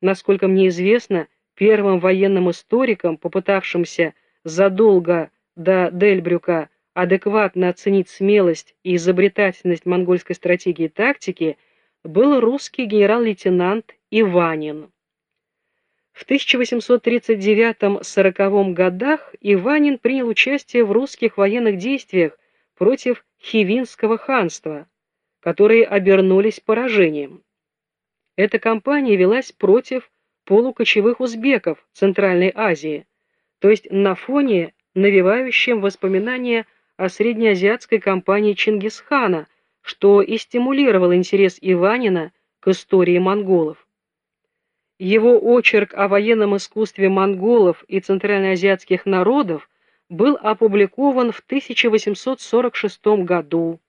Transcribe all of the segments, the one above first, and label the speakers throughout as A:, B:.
A: насколько мне известно, первым военным историком, попытавшимся задолго до Дельбрюка адекватно оценить смелость и изобретательность монгольской стратегии и тактики, был русский генерал-лейтенант Иванин. В 1839-40 годах Иванин принял участие в русских военных действиях против Хивинского ханства, которые обернулись поражением. Эта кампания велась против полукочевых узбеков Центральной Азии, то есть на фоне, навевающем воспоминания о среднеазиатской кампании Чингисхана, что и стимулировало интерес Иванина к истории монголов. Его очерк о военном искусстве монголов и центральноазиатских народов был опубликован в 1846 году.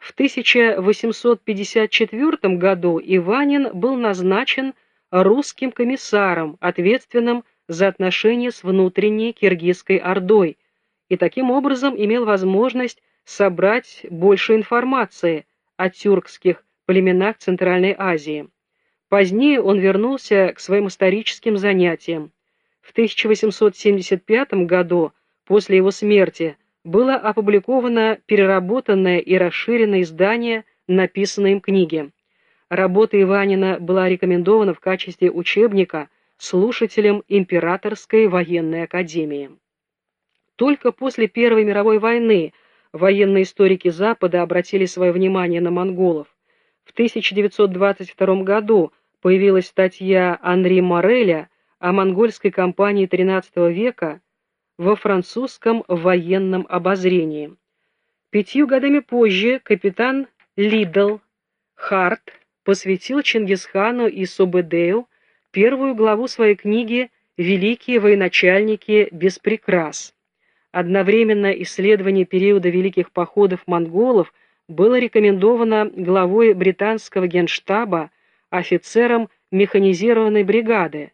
A: В 1854 году Иванин был назначен русским комиссаром, ответственным за отношения с внутренней Киргизской Ордой, и таким образом имел возможность собрать больше информации о тюркских племенах Центральной Азии. Позднее он вернулся к своим историческим занятиям. В 1875 году, после его смерти, было опубликовано переработанное и расширенное издание написанной им книги. Работа Иванина была рекомендована в качестве учебника слушателям Императорской военной академии. Только после Первой мировой войны военные историки Запада обратили свое внимание на монголов. В 1922 году появилась статья Анри Мореля о монгольской кампании XIII века во французском военном обозрении. Пятью годами позже капитан Лидл Харт посвятил Чингисхану и Собедею первую главу своей книги «Великие военачальники без прикрас». Одновременно исследование периода великих походов монголов было рекомендовано главой британского генштаба офицером механизированной бригады,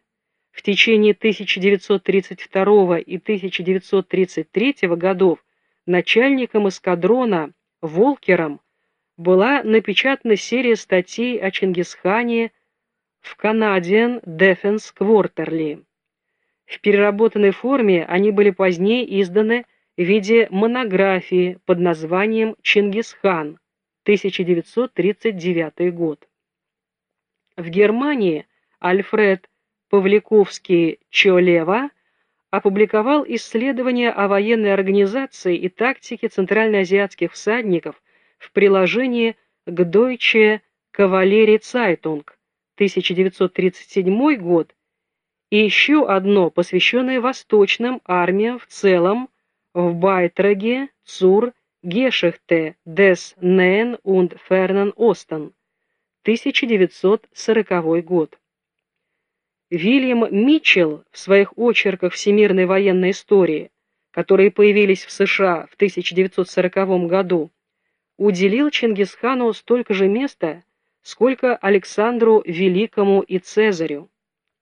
A: в течение 1932 и 1933 годов начальником эскадрона Волкером была напечатана серия статей о Чингисхане в Canadian Defense Quarterly. В переработанной форме они были позднее изданы в виде монографии под названием «Чингисхан», 1939 год. В Германии Альфред Павликовский Чолева опубликовал исследование о военной организации и тактике центральноазиатских всадников в приложении к Deutsche Кавалерии Zeitung 1937 год и еще одно, посвященное восточным армиям в целом в Байтраге, Цур, Гешехте, Дес Нен und Фернан Остен 1940 год. Вильям Митчелл в своих очерках всемирной военной истории, которые появились в США в 1940 году, уделил Чингисхану столько же места, сколько Александру Великому и Цезарю.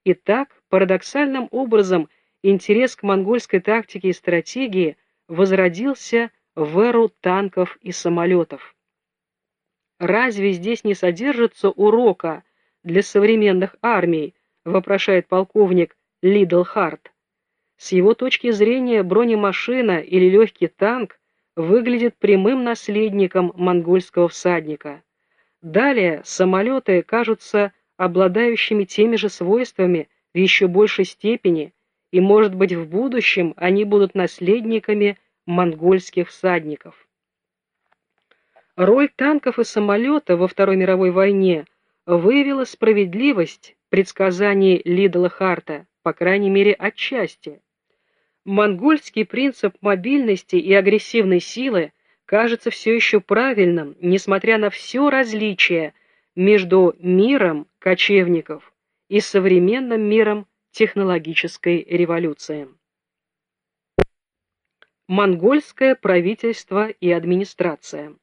A: И так, парадоксальным образом, интерес к монгольской тактике и стратегии возродился в эру танков и самолетов. Разве здесь не содержится урока для современных армий, вопрошает полковник Лидл Харт. С его точки зрения бронемашина или легкий танк выглядит прямым наследником монгольского всадника. Далее самолеты кажутся обладающими теми же свойствами в еще большей степени, и, может быть, в будущем они будут наследниками монгольских всадников. Роль танков и самолета во Второй мировой войне выявила справедливость предсказаний Лидла Харта, по крайней мере отчасти. Монгольский принцип мобильности и агрессивной силы кажется все еще правильным, несмотря на все различия между миром кочевников и современным миром технологической революции. Монгольское правительство и администрация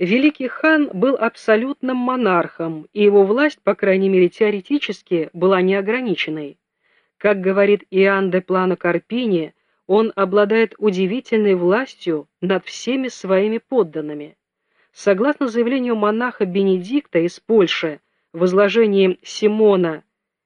A: Великий хан был абсолютным монархом, и его власть, по крайней мере теоретически, была неограниченной. Как говорит Иоанн де Плано Карпини, он обладает удивительной властью над всеми своими подданными. Согласно заявлению монаха Бенедикта из Польши в изложении Симона